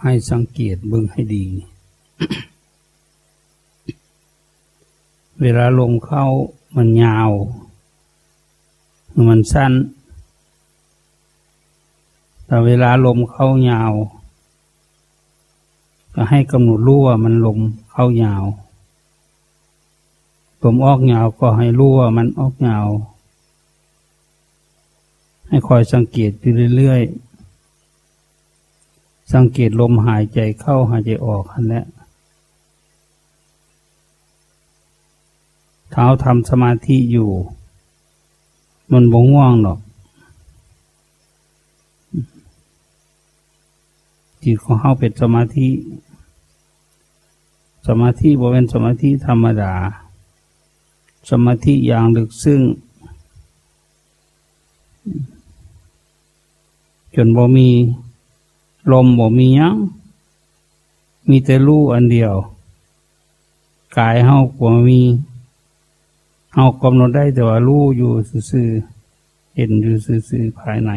ให้สังเกตเบิ่งให้ดี เวลาลมเข้ามันยาว มันสั้น แต่เวลาลมเข้ายาว ก็ให้กำหนดรู้ว่ามันลมเข้ายาวลมออกยาวก็ให้รู้ว่ามันออกยาว ให้คอยสังเกตไปเรื่อยๆ สังเกตลมหายใจเข้าหายใจออกอันนี้เท้าทำสมาธิอยู่ มันบ่ง่วงหรอก จิตของเขาเป็นสมาธิ สมาธิบ่เป็นสมาธิธรรมดา สมาธิอย่างลึกซึ้ง จนบ่มีลมบ่มียังมีแต่รู้อันเดียว กายเฮาบ่มีเฮากำหนดได้แต่ว่ารู้อยู่ซื่อเห็นอยู่ซื่อภายใน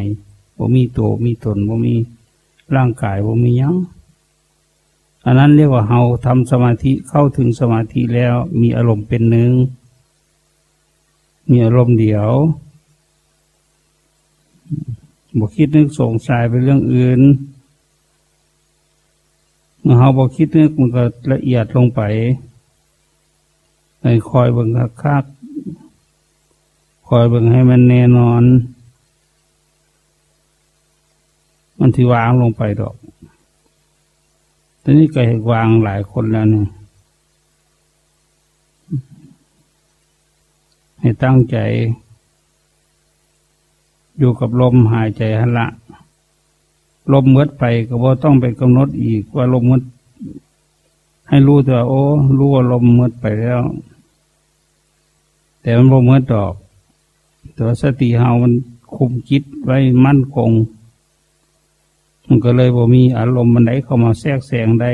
บ่มีตัวมีตนบ่มีร่างกายบ่มียังอันนั้นเรียกว่าเฮาทำสมาธิเข้าถึงสมาธิแล้วมีอารมณ์เป็นหนึ่งมีอารมณ์เดียว บ่คิดนึกสงสัยไปเรื่องอื่น เมื่อเราบอกคิดเนี่ยมันก็ละเอียดลงไปให้คอยเบิ่งคักคอยเบิ่งให้มันแน่นอน มันที่วางลงไปดอกตอนนี้ก็ให้วางหลายคนแล้วเนี่ยให้ตั้งใจ อยู่กับลมหายใจหละ ลมเมืดไปก็บ่ต้องไปกำหนดอีกว่าลมเมืดให้รู้แต่โอ้รู้ว่าลมเมืดไปแล้ว แต่มันบ่เมืดดอกแต่สติเฮามันคุมจิตไว้มั่นคง มันก็เลยบ่มีอารมณ์มันไหนเข้ามาแทรกแซงได้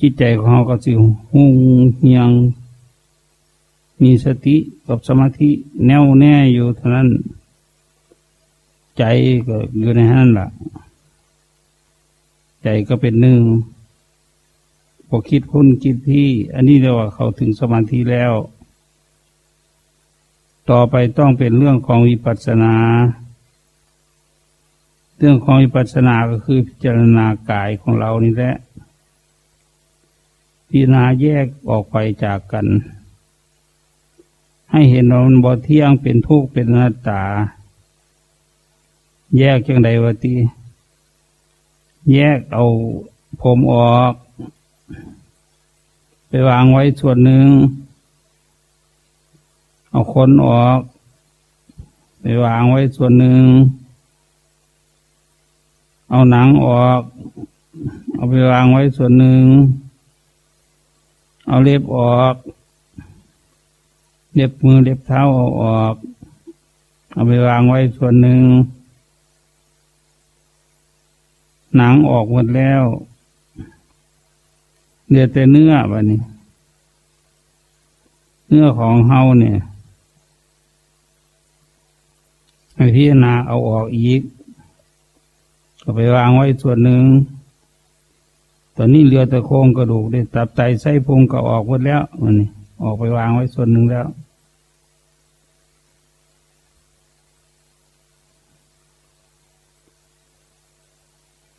จิตใจของเราก็สิหุ่งเฮียง มีสติกับสมาธิแน่วแน่อยู่เท่านั้น ใจก็อยู่ในนั้นล่ะ ใจก็เป็นหนึ่งพอคิดพุ่นคิดที่ อันนี้เรียกว่าเขาถึงสมาธิแล้ว ต่อไปต้องเป็นเรื่องของวิปัสสนา เรื่องของวิปัสสนาก็คือพิจารณากายของเรานี่แหละพิจารณาแยกออกไปจากกัน ให้เห็นว่ามันบ่เที่ยงเป็นทุกข์เป็นอนัตตา แยกจังใดวะตีแยกเอาผมออก ไปวางไว้ส่วนหนึ่ง เอาคนออก ไปวางไว้ส่วนหนึ่ง เอาหนังออก เอาไปวางไว้ส่วนหนึ่ง เอาเล็บออก เล็บมือเล็บเท้าเอาออก เอาไปวางไว้ส่วนหนึ่ง หนังออกหมดแล้วเหลือแต่เนื้อแบบนี้ เนื้อของเฮาเนี่ยให้พิจารณาเอาออกอีก ก็ไปวางไว้ส่วนหนึ่ง ตอนนี้เหลือแต่โครงกระดูกได้ตับไตไส้พุงก็ออกหมดแล้วมันนี่ออกไปวางไว้ส่วนหนึ่งแล้ว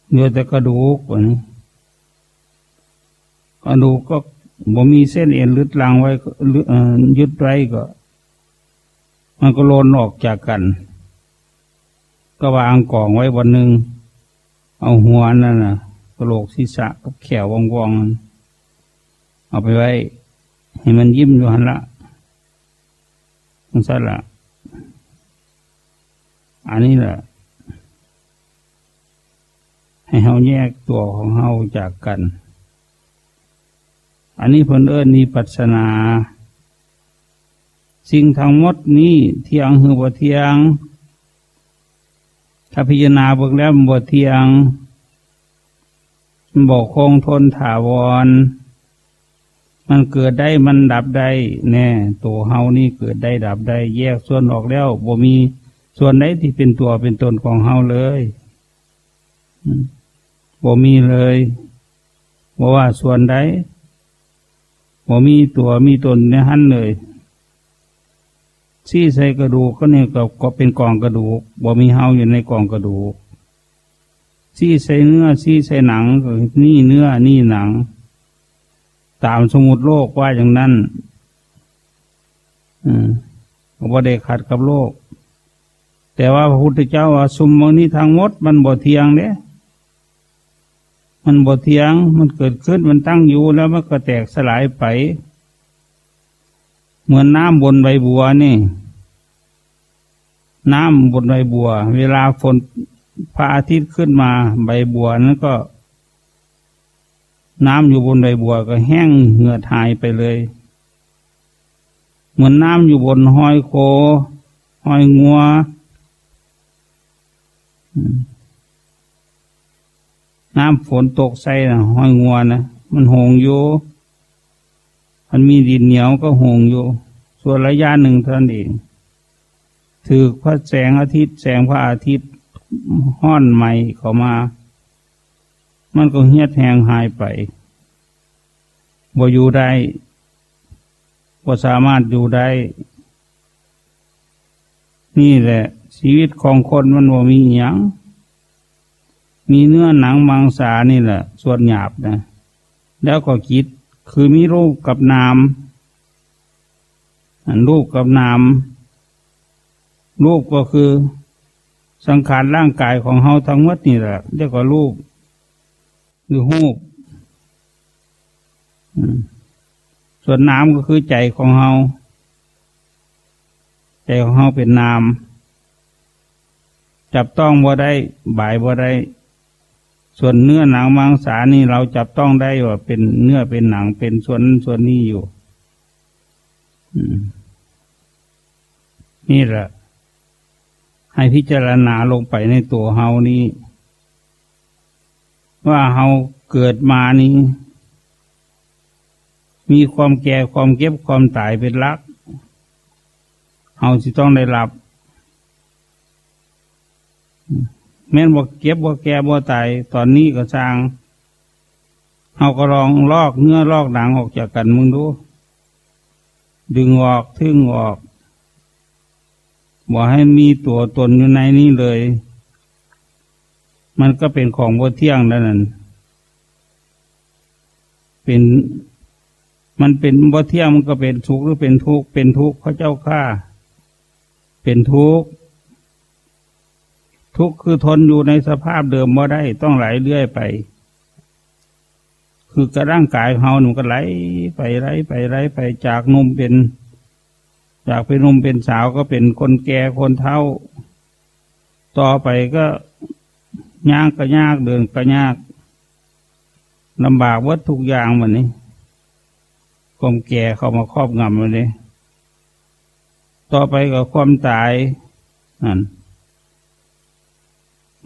เหลือแต่กระดูกวันนี้กระดูกก็บ่มีเส้นเอ็นลึดลังไว้ยึดไว้ก็ มันก็โลนออกจากกัน ก็วางกล่องไว้วันหนึ่งเอาหัวนั่นน่ะกระโหลกศีรษะกับแขววงวงเอาไปไว้ ให้มันยิ้มอยู่หันละมันสั่นละอันนี้แหละ ให้เฮาแยกตัวของเฮาจากกัน อันนี้เพิ่นเอิญนี่ปัสนา สิ่งทั้งหมดนี้เที่ยงหือบ่เที่ยง ถ้าพิจารณาเบิกแล้วบ่เที่ยงบอกคงทนถาวร มันเกิดได้มันดับได้แน่ตัวเฮานี่เกิดได้ดับได้ แยกส่วนออกแล้วบ่มีส่วนไหนที่เป็นตัวเป็นตนของเฮาเลย บ่มีเลยบ่ว่าส่วนใดบ่มีตัวมีตนในหันเลยซี่ใส่กระดูกก็เนี่ยก็ก็เป็นกองกระดูกบ่มีเฮาอยู่ในกองกระดูกซี่ใส่เนื้อซี่ใส่หนังก็นี่เนื้อนี่หนัง ตามสมุดโลกว่าอย่างนั้นอืมก็บ่ได้ขัดกับโลก แต่ว่าพระพุทธเจ้าว่าสมมนี้ทางมดมันบ่เทียงเนี่ย มันบ่เทียง มันเกิดขึ้น มันตั้งอยู่แล้วมันก็แตกสลายไป เหมือนน้ำบนใบบัวนี่ น้ำบนใบบัว เวลาฝนพระอาทิตย์ขึ้นมา ใบบัวนั้นก็ น้ำอยู่บนใบบัวก็แห้งเหือดหายไปเลย เหมือนน้ำอยู่บนห้อยโคห้อยงัว น้ำฝนตกใส่นะห้อยงัวนะมันหงอยู่มันมีดินเหนียวก็หงอยู่ส่วนระยะหนึ่งเท่านั้นเองถือพระแสงอาทิตย์ แสงพระอาทิตย์ห้อนใหม่เข้ามา มันก็เหียดแหงหายไปบ่อยู่ได้บ่สามารถอยู่ได้ นี่แหละ ชีวิตของคนมันบ่มีอย่าง มีเนื้อหนังมังสานี่แหละ ส่วนหยาบนะ แล้วก็คิดคือมีรูปกับนามรูปกับนามรูปก็คือสังขารร่างกายของเฮาทั้งหมดนี่แหละเรียกว่ารูปหรือหูปส่วนนามก็คือใจของเฮาใจของเฮาเป็นนามจับต้องบ่ได้บ่ายบ่ได้ ส่วนเนื้อหนังมังสานี่เราจับต้องได้ว่าเป็นเนื้อเป็นหนังเป็นส่วนส่วนนี้อยู่นี่แหละให้พิจารณาลงไปในตัวเฮานี้ ว่าเฮาเกิดมานี้ มีความแก่ความเก็บความตายเป็นลัก เฮาจะต้องได้รับ แม่นบอกเก็บบอกแก่บ่ตายตอนนี้ก็สร้างเอาก็ลองลอกเนื้อลอกหนังออกจากกันมึงดู ดึงออกทึ่งออกบอกให้มีตัวตนอยู่ในนี้เลย มันก็เป็นของบ่เที่ยงนั่นเป็นมันเป็นบ่เที่ยงมันก็เป็นทุกข์หรือเป็นทุกข์เป็นทุกข์เขาเจ้าข้าเป็นทุกข์ ทุกข์คือทนอยู่ในสภาพเดิมม่ได้ต้องไหลเรื่อยไป คือกระร่างกายเฮาหนุ่มก็ไหลไปไหลไปไหลไปจากนุ่มเป็น จากเป็นนุ่มเป็นสาวก็เป็นคนแก่คนเฒ่า ต่อไปก็ยากก็ยากเดินก็ยากลำบากวัดทุกอย่างมันนี้ความแก่เข้ามาครอบงำมันนี้ต่อไปก็ความตายนั่น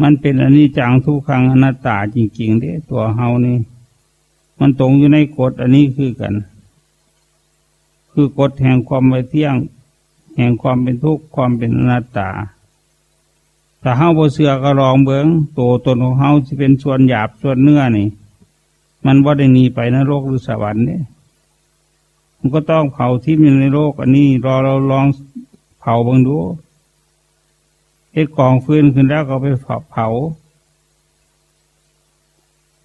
มันเป็นอนิจจังทุกขังอนัตตาจริงๆเด้ตัวเฮานี่ มันตรงอยู่ในกฎอันนี้คือกัน คือกฎแห่งความไม่เที่ยง แห่งความเป็นทุกข์ความเป็นอนัตตาถ้าเฮาบ่เสือก็ลองเบิงตัวตนของเฮาที่เป็นส่วนหยาบส่วนเนื้อนี่ มันว่าได้หนีไปนรกหรือสวรรค์เนี่ยมันก็ต้องเผาที่มีในโลกอันนี้รอเราลองเผาบังดู เอ็ดกองฟืนขึ้นแล้วก็ไปเผา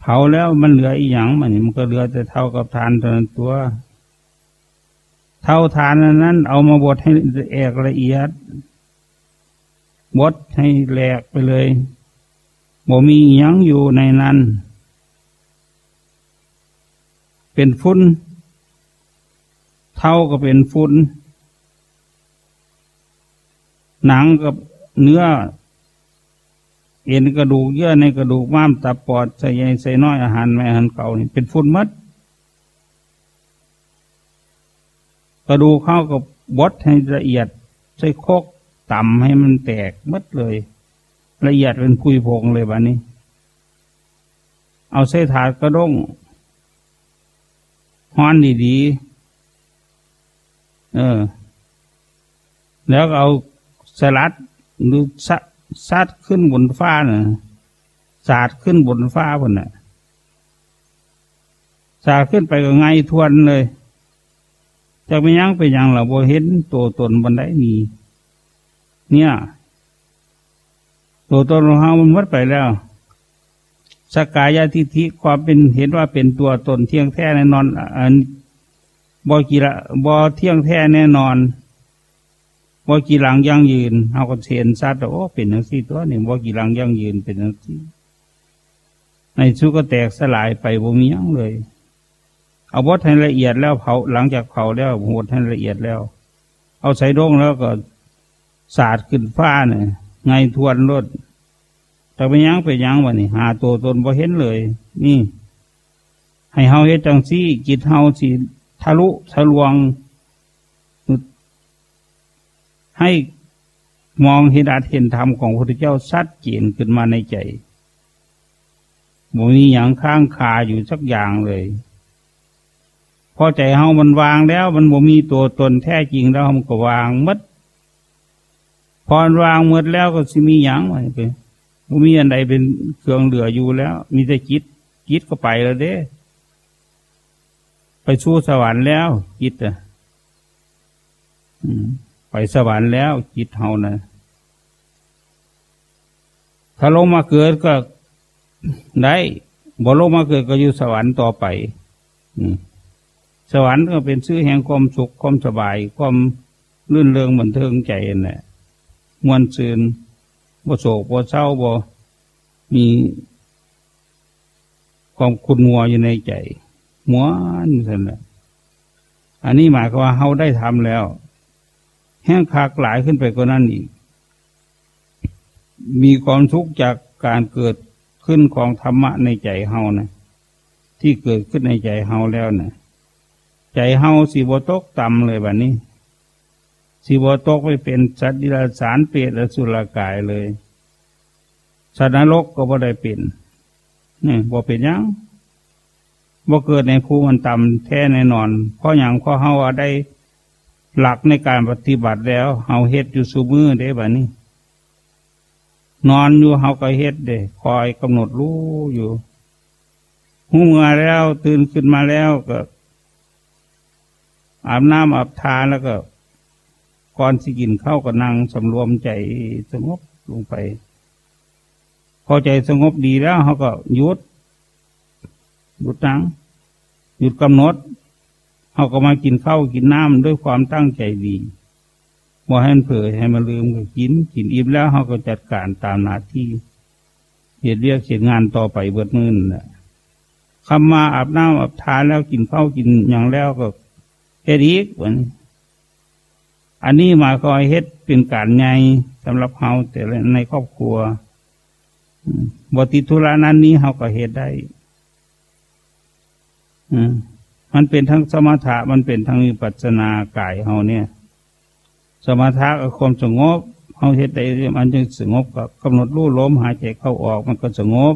เผาแล้วมันเหลืออีหยังมันมันก็เหลือแต่เท่ากับทานตัวนั้นตัว เท่าทานนั้น เอามาบดให้แอกละเอียด บดให้แหลกไปเลยบ่มีหยังอยู่ในนั้น เป็นฟุ้นเท่าก็เป็นฟุ้นหนังกับ เนื้อ เอ็นกระดูกเยื่อในกระดูกม้ามตับปอดใส่ใหญ่ใส่น้อยอาหารแม่อาหารเก่านี่เป็นฝุ่นมัดกระดูกเข้ากับบดให้ละเอียด ใส่โคกต่ำให้มันแตกมัดเลย ละเอียดเป็นพุยพงเลยบ้านี้ เอาใส่ถาดกระด้งฮ้อนดีๆ เออ แล้วเอาสลัด หรือซัดขึ้นบนฟ้าน่ะสาดขึ้นบนฟ้าพนน่ะสาดขึ้นไปก็ไงทวนเลยจะไปยังไปยังเราบ่เห็นตัวตนบันไดมีเนี่ย ตัวตนของเรามันมัดไปแล้วสกายาทิฐิความเป็นเห็นว่าเป็นตัวตนเที่ยงแท้แน่นอนอันบอกีละบอเที่ยงแท้แน่นอน บอกีหลังยั่งยืนเอาก็เห็นซัดโอ้เป็นนังสี่ตัวนี่บอกีหลังยั่งยืนเป็นนังสี่ในชุก็แตกสลายไปบ่มียังเลย เอาบดให้ละเอียดแล้วเผาหลังจากเผาแล้วหดให้ละเอียดแล้ว เอาใส่ดงแล้วก็สาดขึ้นฟ้าเนี่ยไงทวนรถแต่ไปยังไปยังวะนี่หาตัวตนบ่เห็นเลย นี่ ให้เฮาเฮ็ดจังซี่จิตเฮาสิทะลุทะลวง ให้มองเห็นอาจเห็นธรรมของพระพุทธเจ้าชัดเจนขึ้นมาในใจบ่มีอย่างข้างคาอยู่สักอย่างเลยพอใจเฮามันวางแล้ว มันบ่มีตัวตนแท้จริงแล้วมันก็วางมัดพอวางหมดแล้วก็สิมีอย่างไว้ไปมีอันใดเป็นเครื่องเหลืออยู่แล้ว มีแต่จิตจิตก็ไปแล้วเด้ ไปชู้สวรรค์แล้วจิตอะ ไปสวรรค์แล้วจิตเฮานะถ้าลงมาเกิดก็ได้บ่ลงมาเกิดก็อยู่สวรรค์ต่อไปสวรรค์ก็เป็นชื่อแห่งความสุขความสบาย ความลื่นเริงบันเทิงใจน่ะมวนซืนบ่โศกบ่เศร้าบ่มีความคุณมัวอยู่ในใจมัวนี่สินะอันนี้หมายความว่าเขาได้ทำแล้ว แห้งคากหลายขึ้นไปกว่านั้นอีก มีความทุกข์จากการเกิดขึ้นของธรรมะในใจเฮานะที่เกิดขึ้นในใจเฮาแล้วนะใจเฮาสีบตกต่ำเลยแบบนี้สิบตกไปเป็นสัตว์ดิลสารเปรตและสุรกายเลยสัตว์นรกก็บ่ได้เป็นนี่บ่เป็นยังบ่เกิดในภูมันต่ำแท้แน่นอน เพราะอย่างเพราะเฮาได้ หลักในการปฏิบัติแล้วเฮาเฮ็ดอยู่สูมือได้แบบนี้ นอนอยู่เฮาก็เฮ็ดเด้คอยกำหนดรู้อยู่หูเมื่อแล้วตื่นขึ้นมาแล้วก็อาบน้ำอาบทาแล้วก็ ก่อนสิกินเข้าก็นั่งสำรวมใจสงบลงไป พอใจสงบดีแล้วเขาก็หยุดหยุดนั่งหยุดกำหนด เขาก็มากินข้าวกินน้ำด้วยความตั้งใจดีบ่ให้มันเผยให้มันลืมก็กิน กินอิ่มแล้วเขาก็จัดการตามหน้าที่เหตุเรียกเสียงานต่อไปเบิดมือนแหละคำมาอาบน้ำอาบทานแล้วกินข้าวกินอย่างแล้วก็เฮ็ดอีกเหมือนอันนี้มาคอยเฮ็ดเป็นการไงสำหรับเฮาแต่ในครอบครัวบติธุระนั้นนี้เฮาก็เฮ็ดได้ อืม มันเป็นทั้งสมถะมันเป็นทั้งวิปัสสนากายเฮาเนี่ย สมถะกับความสงบเฮาเฮ็ดได้มันจึงสงบกับกำหนดรู้ลมหายใจเข้าออกมันก็สงบ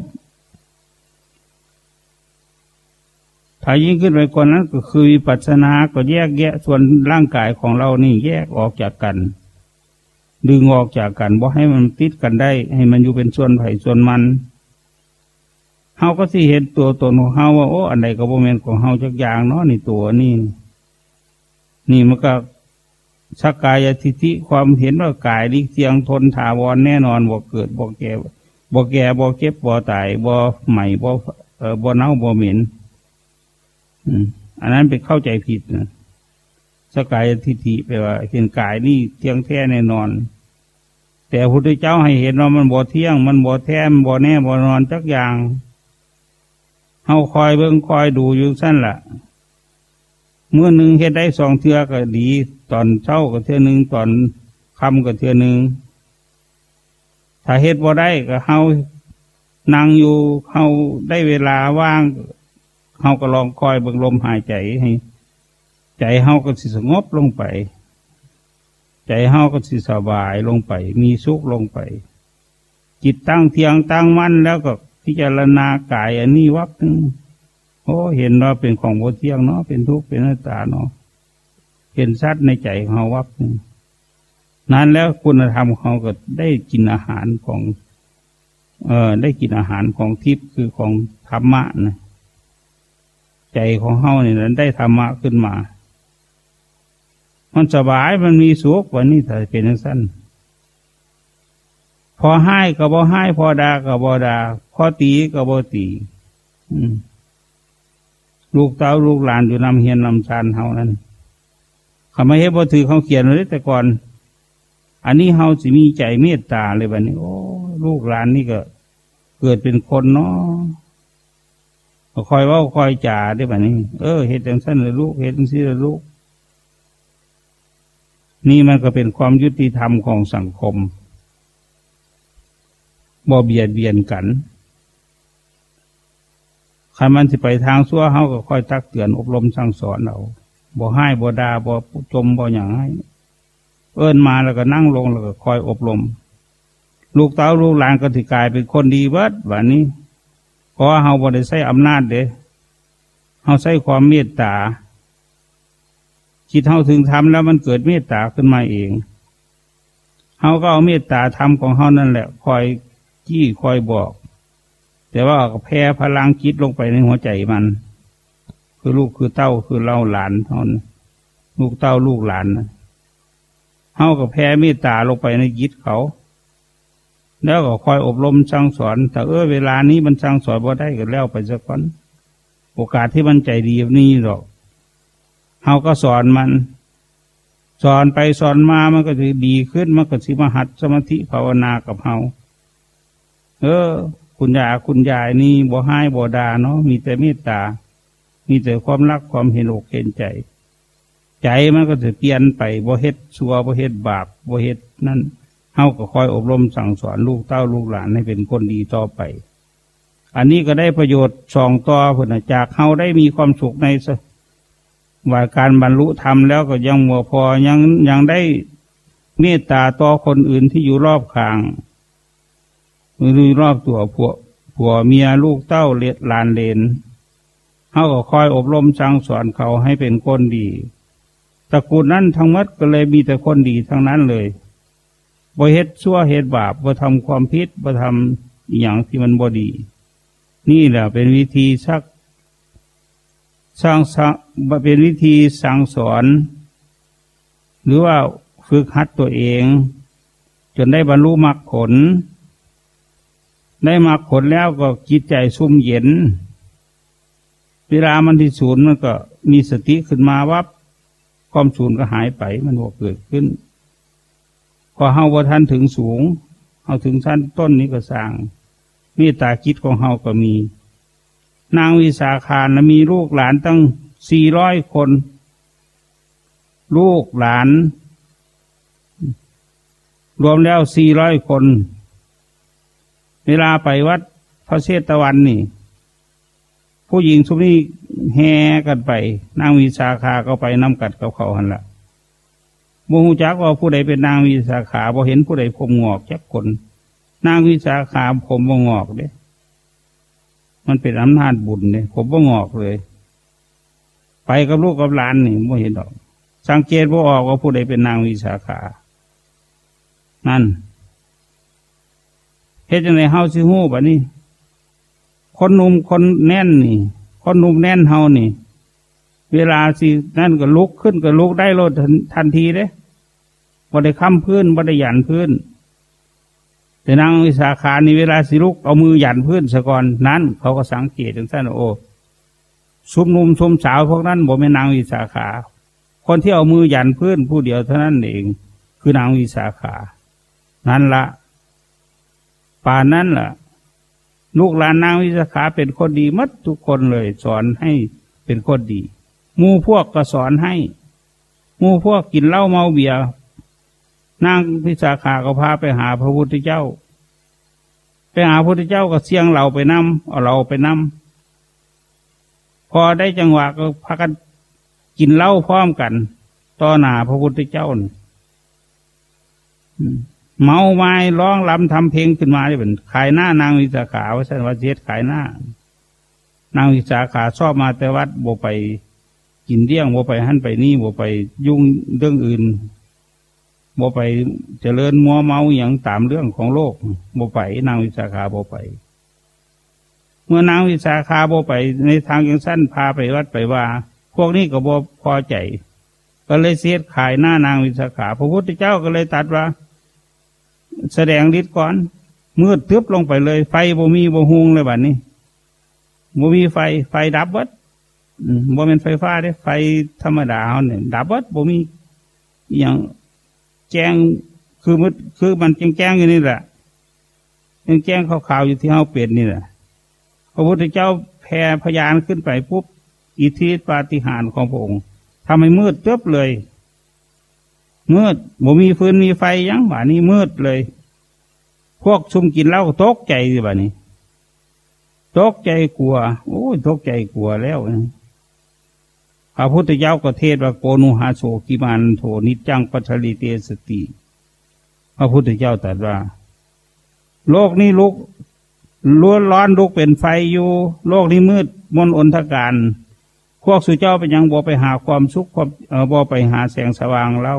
ถ้ายิ่งขึ้นไปกว่านั้นก็คือวิปัสสนาก็แยกแยะส่วนร่างกายของเรานี่แยกออกจากกัน ดึงออกจากกันบ่ให้มันติดกันได้ ให้มันอยู่เป็นส่วนไผ่ส่วนมัน เฮาก็สิเห็นตัวตนของเฮาว่าโอ้อันใดก็บ่แม่นของเฮาจักอย่างเนาะนี่ตัวนี่ นี่มันก็สักกายทิฏฐิความเห็นว่ากายลิเสียงทนถาวรแน่นอนบ่เกิดบ่แก่บ่แก่บ่เก็บบ่ตายบ่ใหม่บ่เออบ่เน่าบ่เหม็นอันนั้นเป็นเข้าใจผิดนะสกายทิฏฐิแปลว่า เห็นกายนี่เที่ยงแท้แน่นอน แต่พระพุทธเจ้าให้เห็นว่ามันบ่เที่ยง มันบ่แท้มันบ่แน่บ่นอนจักอย่าง เฮาคอยเบิ่งคอยดูอยู่สั้นละ่ะเมื่อหนึ่งเฮ็ดได้สองเทือก็ดี ตอนเช้าก็เทือหนึ่งตอนค่ำก็เทือหนึ่งถ้าเฮ็ดบ่ได้ก็เฮานั่งอยู่เฮาได้เวลาว่างเฮาก็ลองคอยเบิ่งลมหายใจให้ ใจเฮาก็สิสงบลงไป ใจเฮาก็สิสบายลงไป มีสุขลงไป จิตตั้งเทียงตั้งมั่นแล้วก็ พิจารณากายอันนี้วักนึงโอ้เห็นว่าเป็นของโมเที่ยงเนาะเป็นทุกข์เป็นหน้าตาเนาะเห็นชัดในใจของเขาวับนึงนั้นแล้วคุณธรรมเขาก็ได้กินอาหารของ เอ่อได้กินอาหารของทิพย์คือของธรรมะนะใจของเขาเนี่ยนั้นได้ธรรมะขึ้นมา มันสบายมันมีสุขวันนี้ถ้าเป็นสั้น พอให้ก็บ่ให้พอดาก็บ่ดาพอตีก็บ่ตีลูกเต้าลูกหลานอยู่นำเฮียนนำชานเฮานั้นเขาไม่ให้บ่ถือเขาเขียนเลยแต่ก่อน อันนี้เฮาสิมีใจเมตตาเลยบัดนี้โอ้ลูกหลานนี่ก็ เกิดเป็นคนเนาะคอยว่าคอยจ่าได้บัดนี้ เออเห็ดอย่างสั้นเลยลูกเห็ดอย่างซี่เลยลูกนี่มันก็เป็นความยุติธรรมของสังคม บ่เบียดเบียนกันใครมันสิไปทางซัวเขาก็ค่อยตักเตือนอบรมสั่งสอนเราบ่ให้บ่ดาบ่จมบ่อย่างให้เอิ้นมาแล้วก็นั่งลงแล้วก็คอยอบรม ลูกเต้าลูกหลานก็ถือกลายเป็นคนดีเบิดวันนี้เพราะเฮาบ่ได้ใช้อำนาจเด้เฮาใช้ความเมตตาคิดเฮาถึงทำแล้วมันเกิดเมตตาขึ้นมาเองเฮาก็เอาเมตตาทำของเฮานั่นแหละ คอย จี้คอยบอก แต่ว่าแพ้พลังจิตลงไปในหัวใจมัน คือลูกคือเต้าคือเล่าหลานเท่านั้นลูกเต้าลูกหลานนะเฮากับแพ้เมตตาลงไปในจิตเขา แล้วก็คอยอบรมสั่งสอน แต่เออเวลานี้มันสั่งสอนบ่ได้ก็แล้วไปสักก่อนโอกาสที่มันใจดีนี่หรอกเฮาก็สอนมัน สอนไปสอนมามันก็จะดีขึ้นมันก็สิมหัดสมาธิภาวนากับเฮา เออ คุณยาคุณยายนี่บ่ให้บ่ดาเนาะมีแต่เมตตา มีแต่ความรักความเห็นอกเห็นใจ ใจมันก็จะเปลี่ยนไปบ่เฮ็ดชัวบ่เฮ็ดบาปบ่เฮ็ดนั่นเฮาก็คอยอบรมสั่งสอนลูกเต้าลูกหลานให้เป็นคนดีต่อไป อันนี้ก็ได้ประโยชน์สองต่อผลจากเฮาได้มีความสุขในว่าการบรรลุธรรมแล้วก็ยังมัวพอยังยังได้เมตตาต่อคนอื่นที่อยู่รอบข้าง มือรอบตัวผัวผัวเมียลูกเต้าเล็ดลานเลนเขาก็คอยอบรมสั่งสอนเขาให้เป็นคนดีตระกูลนั้นทั้งหมดก็เลยมีแต่คนดีทั้งนั้นเลยบ่เฮ็ดชั่วเฮ็ดบาปบ่ทำความผิดบ่ทำอย่างที่มันบ่ดี นี่แหละเป็นวิธีสักสร้างสร้างเป็นวิธีสั่งสอน หรือว่าฝึกหัดตัวเอง จนได้บรรลุมรรคผล ได้มาผลแล้วก็จิตใจซุ่มเย็น เวลามันที่ศูนย์มันก็มีสติขึ้นมาวับความศูนย์ก็หายไปมันบ่เกิดขึ้น พอเฮาว่าท่านถึงสูงเฮาถึงชั้นต้นนี้ก็สร้างมีตาคิดของเฮาก็มี นางวิสาขานมีลูกหลานตั้งสี่ร้อยคน ลูกหลาน รวมแล้วสี่ร้อยคน เวลาไปวัดพระเชตวันนี่ ผู้หญิงชุบนี้แห่กันไปนางวิสาขาก็ไปน้ำกัดกับเขาหันละโมหูจักว่าผู้ใดเป็นนางวิสาขาพอเห็นผู้ใดผมงอกแค่คน นางวิสาขาผมบ่งอกเด้มันเป็นอำนาจบุญเนี่ยผมบ่งอกเลย ไปกับลูกกับหลานนี่ไม่เห็นดอก สังเกตว่าออกว่าผู้ใดเป็นนางวิสาขา นั่น ฮ็ดยังไงเฮาสิหู้บะนี้คนนุ่มคนแน่นนี่ คนนุ่มแน่นเฮานี่ เวลาสินั่นก็ลุกขึ้นก็ลุกได้โลดทันทีเด้บ่ได้ค้ำพื้นบ่ได้หยันพื้น แต่นางวิสาขานี่เวลาสิลุกเอามือหยันพื้นสะก่อนนั้น เขาก็สังเกตถึงท่านโอ้ชุมนุ่มชุมสาวพวกนั้นบ่เป็นนางวิสาขา คนที่เอามือหยันพื้นผู้เดียวเท่านั้นเอง คือนางวิสาขา นั่นละ ป่านนั้นล่ะลูกหลานนางวิสาขาเป็นคนดีมัดทุกคนเลย สอนให้เป็นคนดีมูพวกก็สอนให้มูพวกกินเหล้าเมาเบียร์นางวิสาขาก็พาไปหาพระพุทธเจ้า ไปหาพระพุทธเจ้าก็เสียงเราไปนำเอาเราไปนำพอได้จังหวะก็พากันกินเหล้าพร้อมกัน ต่อหน้าพระพุทธเจ้า เมาไม้ร้องลำทำเพลงขึ้นมาได้เป็นขายหน้านางวิสาขาว่าสันวัเสียขายหน้า นางวิสาขาชอบมาแต่วัดโบไปกินเลี้ยงโบไปหั่นไปนี่โบไปยุ่งเรื่องอื่นโบไปเจริญมัวเมาอย่างตามเรื่องของโลกโบไป นางวิสาขาโบไป เมื่อนางวิสาขาโบไปในทางยังสั้นพาไปวัดไปว่า พวกนี้ก็โบพอใจ ก็เลยเสียดขายหน้านางวิสาขา พระพุทธเจ้าก็เลยตัดว่า แสดงฤทธิ์ก่อน มืดทึบลงไปเลย ไฟบ่มีบ่ฮุงเลยแบบนี้บ่มีไฟไฟดับวัดบ่เป็นไฟฟ้าได้ไฟธรรมดาเนี่ยดับวัดบ่มีอย่างแจ้งคือมืดคือมันแจ้งแจ้งอยู่นี่แหละยังแจ้งขาวๆอยู่ที่เฮาเปลี่ยนนี่แหละพระพุทธเจ้าแผ่พยานขึ้นไปปุ๊บอิทธิปาฏิหาริย์ของพระองค์ทำให้มืดตึบเลย มืดบ่มีฟืนมีไฟยังหวานี้มืดเลย พวกชุมกินเหล้าตกใจสิบ่านี้ตกใจกลัว โอ้ยตกใจกลัวแล้วพระพุทธเจ้าก็เทศว่าโกนุหาโสกิมานโทนิจังปัชริเตสติ พระพุทธเจ้าตรัสว่า โลกนี้ลุกล้วนร้อนลุกเป็นไฟอยู่ โลกนี้มืดมนอนทการ พวกสุเจ้าเป็นยังบ่ไปหาความสุขความบ่ไปหาแสงสว่างเล่า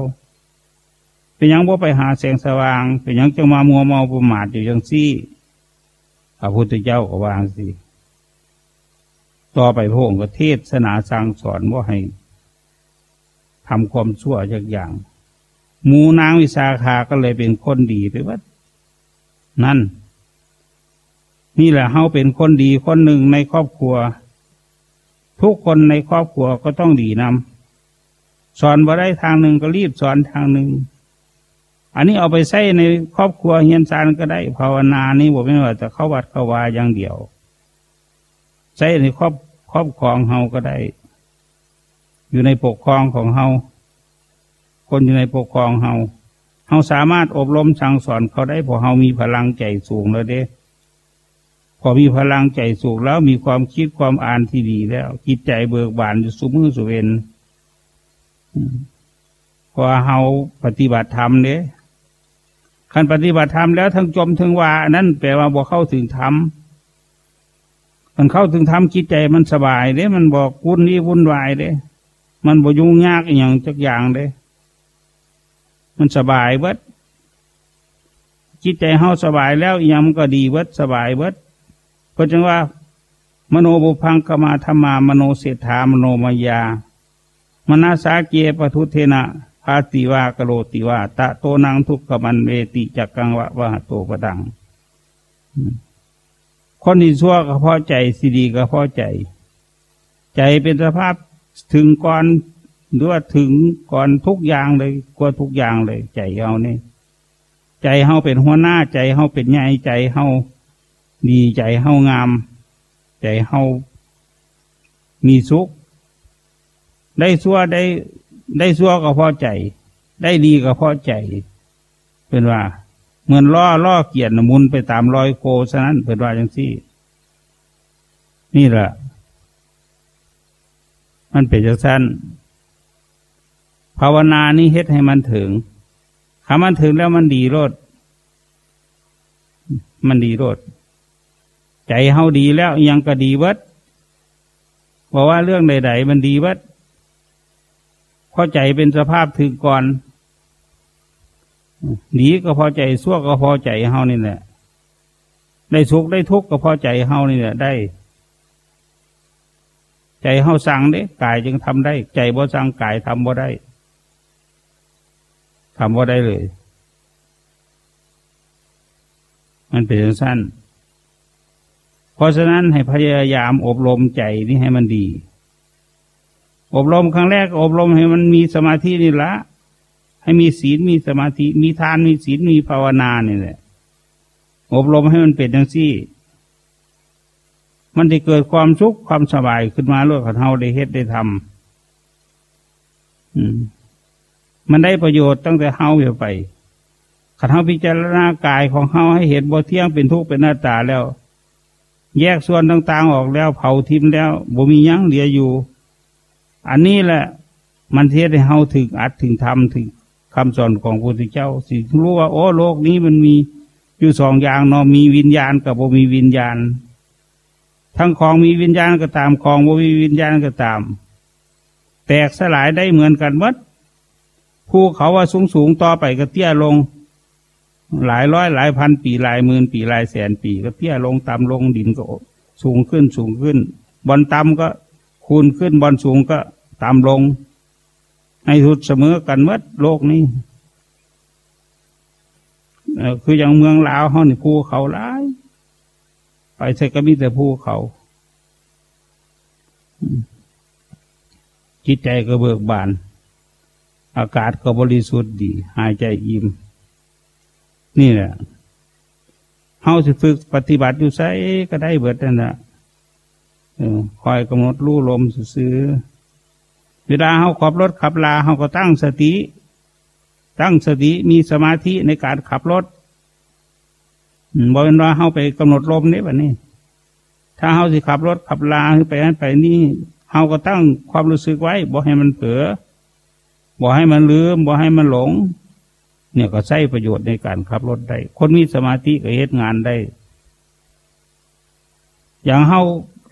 เป็นยังบ่าไปหาแสงสว่าง เป็นยังจะมามัวเมาประมาทอยู่ยังซี่พระพุทธเจ้าก็วางสิต่อไปพระองค์ก็เทศนาสั่งสอนว่าให้ทำความชั่วอย่างอย่างมูนางวิสาขาก็เลยเป็นคนดีไปว่านั่น นี่แหละเขาเป็นคนดีคนหนึ่งในครอบครัว ทุกคนในครอบครัวก็ต้องดีนำสอนว่าได้ทางหนึ่งก็รีบสอนทางหนึ่ง อันนี้เอาไปใช้ในครอบครัวเฮียนซานก็ได้ ภาวนานี่บอกไม่ว่าจะเข้าวัดเข้าวาอย่างเดียว ใช้ในครอบครอบครองเฮาก็ได้ อยู่ในปกครองของเฮาคนอยู่ในปกครองเฮาเฮาสามารถอบรมสั่งสอนเขาได้พราะเฮามีพลังใจสูงแล้วเด้พอมีพลังใจสูงแล้วมีความคิดความอ่านที่ดีแล้วจิตใจเบิกบานอยู่สุมือสุเวนพอเฮาปฏิบัติธรรมเด้ ขันปฏิบัติธรรมแล้วทั้งจมทั้งว่านั่นแปลว่าบ่เข้าถึงธรรมมันเข้าถึงทำจิตใจมันสบายเด้ มันบอกวุ่นนี่วุ่นวายเด้ มันบ่ยุ่งยากอย่างจักอย่างเด้ มันสบายเบิดจิตใจเฮาสบายแล้วยังมันก็ดีเบิดสบายเบิดก็จังว่า มโนบุพังกมาธรรมามโนเศรษฐามโนมายามนาสาเกปทุเทนะ พาติวากโลติวาตะโตนังทุกขมันเวติจักกังวะวะโตปดัง คนที่ชั่วก็พอใจสิดีก็พอใจ ใจเป็นสภาพถึงก่อนหรือว่าถึงก่อนทุกอย่างเลยกว่าทุกอย่างเลย ใจเฮานี่ใจเฮาเป็นหัวหน้าใจเฮาเป็นใหญ่ใจเฮาดีใจเฮางาม ใจเฮามีสุข ได้ชั่วได้ ได้ชั่วก็พอใจ ได้ดีก็พอใจ เป็นว่า เหมือนล่อล่อเกียรติมุนไปตามรอยโคฉะนั้นเป็นว่าอย่างที่ นี่แหละมันเป็นจังสั้นภาวนานี่เฮ็ดให้มันถึงคำมันถึงแล้วมันดีรดมันดีรดใจเฮาดีแล้วยังก็ดีวัดบอกว่าเรื่องใด ๆ มันดีวัด พราใจเป็นสภาพถึงก่อนดีก็พอใจซั่วก็พอใจเฮานี่แหละได้สุขได้ทุกข์ก็พอใจเฮานี่แหละได้ ใจเฮาสั่งเด้กายจึงทำได้ ใจบ่สั่งกายทำบ่ได้ทำบ่ได้เลย มันเป็นสั้นเพราะฉะนั้นให้พยายามอบรมใจนี่ให้มันดี อบรมครั้งแรก อบรมให้มันมีสมาธินี่ละ ให้มีศีลมีสมาธิ มีทานมีศีลมีภาวนาเนี่ยแหละ อบรมให้มันเป็นอย่างซี่ มันจะเกิดความสุขความสบายขึ้นมาลูกขันเฮาได้เฮ็ดได้ทำมันได้ประโยชน์ตั้งแต่เฮาอยู่ไปขันเฮาพิจารณากายของเฮาให้เห็นบ่เที่ยงเป็นทุกข์เป็นหน้าตาแล้ว แยกส่วนต่างๆออกแล้ว เผาทิมแล้วบ่มียั้งเหลืออยู่ อันนี้แหละ มันเทศให้เฮาถึงอัดถึงทำถึงคำสอนของพระพุทธเจ้า สิรู้ว่าโอ้โลกนี้มันมีอยู่สองอย่างเนาะมีวิญญาณกับบ่มีวิญญาณ ทั้งของมีวิญญาณก็ตามของบ่มีวิญญาณก็ตาม แตกสลายได้เหมือนกันหมดภูเขาว่าสูงสูงต่อไปก็เตี้ยลง หลายร้อยหลายพันปีหลายหมื่นปีหลายแสนปี ก็เตี้ยลงต่ำลงดินก็สูงขึ้นสูงขึ้นบอลต่ำก็ คูณขึ้นบอลสูงก็ต่ำลงให้ทุดเสมอกันเมื่อโลกนี้คืออย่างเมืองลาวเขานี่ภูเขาหลาย ไปใช่ก็มีแต่ภูเขา จิตใจก็เบิกบาน อากาศก็บริสุทธิ์ดี หายใจอิ่ม นี่แหละเฮาสิฝึกปฏิบัติอยู่ไสก็ได้เบิดนั่นแหละ คอยกำหนดรู้ลมซื้อเวลาเขาขับรถขับลาเขาก็ตั้งสติ ตั้งสติมีสมาธิในการขับรถบอกเป็นว่าเขาไปกำหนดลมนี่แบบนี้ ถ้าเขาสิขับรถขับลาไปนั้นไปนี่เขาก็ตั้งความรู้สึกไว้บอกให้มันเผลอบอกให้มันลืมบอกให้มันหลง เนี่ยก็ใช้ประโยชน์ในการขับรถได้ คนมีสมาธิก็เหตุงานได้ อย่างเขา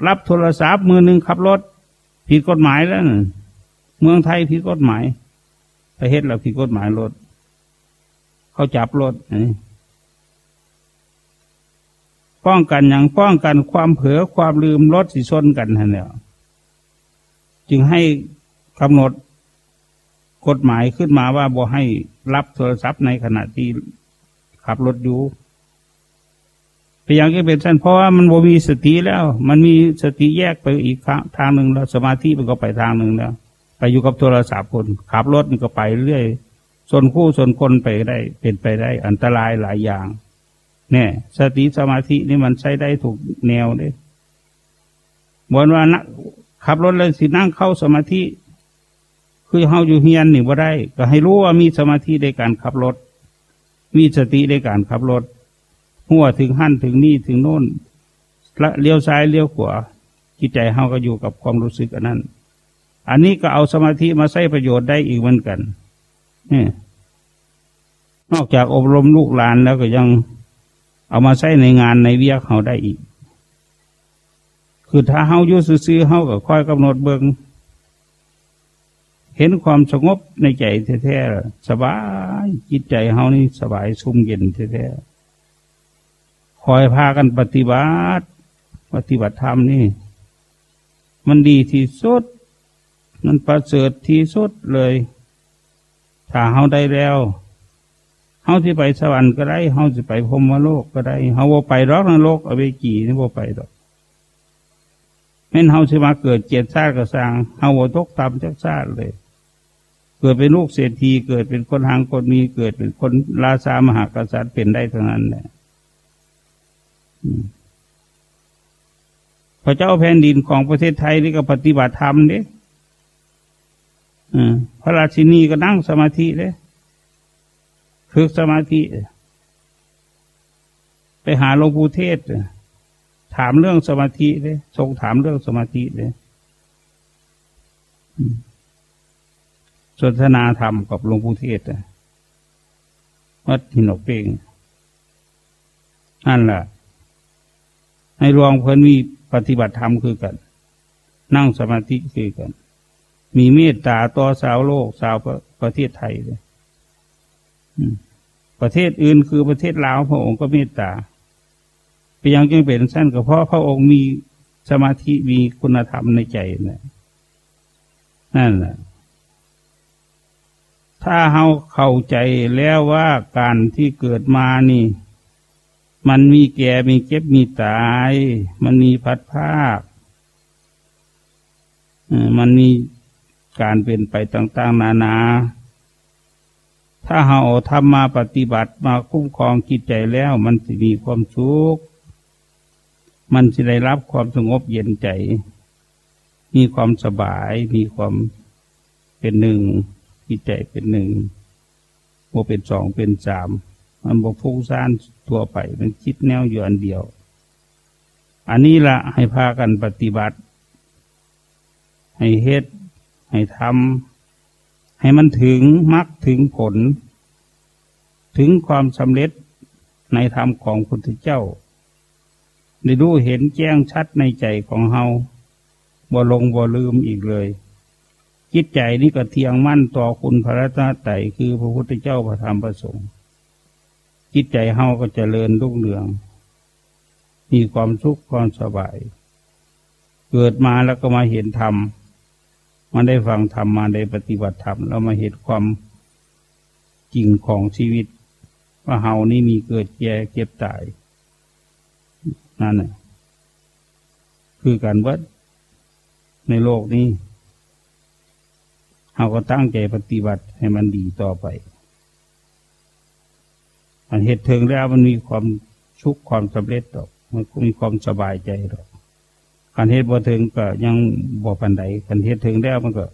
รับโทรศัพท์มือหนึ่งขับรถ ผิดกฎหมายแล้วเมืองไทยผิดกฎหมาย ประเทศเราผิดกฎหมายรถ เขาจับรถป้องกันอย่างป้องกันความเผลอความลืมรถสิชนกันท่านเนี่ยจึงให้กำหนดกฎหมายขึ้นมาว่าบ่ให้รับโทรศัพท์ในขณะที่ขับรถอยู่ พยายามจะเป็นสั้นเพราะว่ามันบ่มีสติแล้ว มันมีสติแยกไปอีกทางหนึ่งแล้วสมาธิมันก็ไปทางหนึ่งแล้วไปอยู่กับโทรศัพท์คนขับรถมันก็ไปเรื่อยส่วนคู่ส่วนคนไปได้เป็นไปได้ อันตรายหลายอย่างเนี่ยสติสมาธินี่มันใช้ได้ถูกแนวเลยบนว่านักขับรถเลยสินั่งเข้าสมาธิ คือเฮาอยู่เฮียนนี่ว่าได้ ก็ให้รู้ว่ามีสมาธิในการขับรถ มีสติในการขับรถ หัวถึงหั่นถึงนี่ถึงโน่นละเลี้ยวซ้ายเลี้ยวขวาจิตใจเฮาก็อยู่กับความรู้สึกอันนั้น อันนี้ก็เอาสมาธิมาใช้ประโยชน์ได้อีกเหมือนกันนี่นอกจากอบรมลูกหลานแล้วก็ยังเอามาใช้ในงานในเวียกเขาได้อีก คือถ้าเฮาอยู่ซื้อเฮาก็ค่อยกำหนดเบิงเห็นความสงบในใจแท้ๆสบายจิตใจเฮานี่สบายชุ่มเย็นแท้ๆ คอยพากันปฏิบัติ ปฏิบัติธรรมนี่ มันดีที่สุด มันประเสริฐที่สุดเลย ถ้าเฮาได้แล้วเฮาที่ไปสวรรค์ก็ได้เฮาจะไปพรมโลกก็ได้เฮาว่าไปรอกนรกอเวกีนี่ว่าไปดอกแม่นเฮาจะมาเกิดเจ็ดชาติก็สร้างเฮาว่าตกต่ำจากชาติเลย เกิดเป็นลูกเศรษฐีเกิดเป็นคนหางคนมีเกิดเป็นคนราชามหากษัตริย์เป็นได้ทั้งนั้นแหละ พระเจ้าแผ่นดินของประเทศไทยนี่ก็ปฏิบัติธรรมเนี่ยพระราชินีก็นั่งสมาธิเลยฝึกสมาธิ ไปหาหลวงปู่เทศ ถามเรื่องสมาธิเลยทรงถามเรื่องสมาธิเลยสนทนาธรรมกับหลวงปู่เทศวัดหินอกเป่งนั่นแหละ ให้รวงเพื่อนมีปฏิบัติธรรมคือกัน นั่งสมาธิคือกัน มีเมตตาต่อสาวโลกสาวประเทศไทยเลยประเทศอื่นคือประเทศลาวพระองค์ก็เมตตาไปยังจึงเป็นสั้นก็เพราะพระองค์มีสมาธิมีคุณธรรมในใจนะนั่นแหละถ้าเราเข้าใจแล้วว่าการที่เกิดมานี่ มันมีแก่มีเก็บมีตาย มันมีพัดภาคมันมีการเป็นไปต่าง ๆ นานา ถ้าเราทำมาปฏิบัติมาคุ้มครองจิตใจแล้ว มันจะมีความสุขมันจะได้รับความสงบเย็นใจ มีความสบาย มีความเป็นหนึ่งจิตใจเป็นหนึ่งโมเป็นสองเป็นสาม มันบกฟุ้งซ่านตัวไปมันคิดแนวอยู่อันเดียว อันนี้ละให้พากันปฏิบัติ ให้เฮ็ด ให้ทำให้มันถึงมรรคถึงผล ถึงความสำเร็จในธรรมของพุทธเจ้า ได้รู้เห็นแจ้งชัดในใจของเฮาบ่ลงบ่ลืมอีกเลยจิตใจนี่ก็เทียงมั่นต่อคุณพระรัตนตรัยคือพระพุทธเจ้าพระธรรมพระสงฆ์ จิตใจเฮาก็จเจริญรุ่งเรือง มีความสุขความสบาย เกิดมาแล้วก็มาเห็นธรรมมาได้ฟังธรรมมาได้ปฏิบัติธรรมแล้วมาเห็นความจริงของชีวิต ว่าเฮานี่มีเกิดแก่เก็บตาย นั่นแหละคือการวัดในโลกนี้เราก็ตั้งใจปฏิบัติให้มันดีต่อไป อันเหตุถึงแล้วมันมีความชุกความสำเร็จดอก มันก็มีความสบายใจดอกการเหตุบ่ถึงก็ยังบ่ปันใดการเหตุถึงแล้วมันก็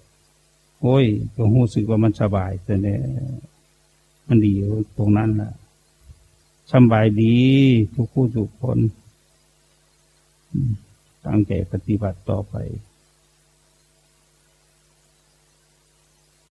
โอ้ยก็รู้สึกว่ามันสบายแต่เนี่ยมันดีตรงนั้นแหละสบายดีทุกผู้ทุกคน ตั้งใจปฏิบัติต่อไป